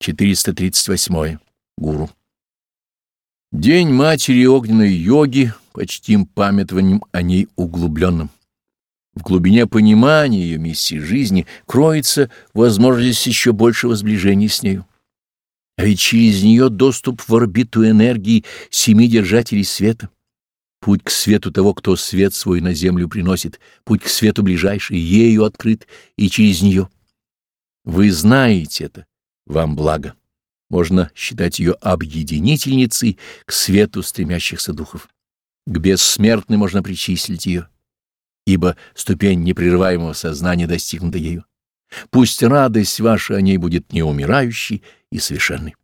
438. Гуру. День Матери Огненной Йоги почтим памятованием о ней углубленным. В глубине понимания ее миссии жизни кроется возможность еще большего сближения с нею. А ведь через нее доступ в орбиту энергии семи держателей света. Путь к свету того, кто свет свой на землю приносит, путь к свету ближайший, ею открыт и через нее. Вы знаете это, вам благо. Можно считать ее объединительницей к свету стремящихся духов. К бессмертной можно причислить ее, ибо ступень непрерываемого сознания достигнута ею. Пусть радость ваша о ней будет неумирающей и совершенной.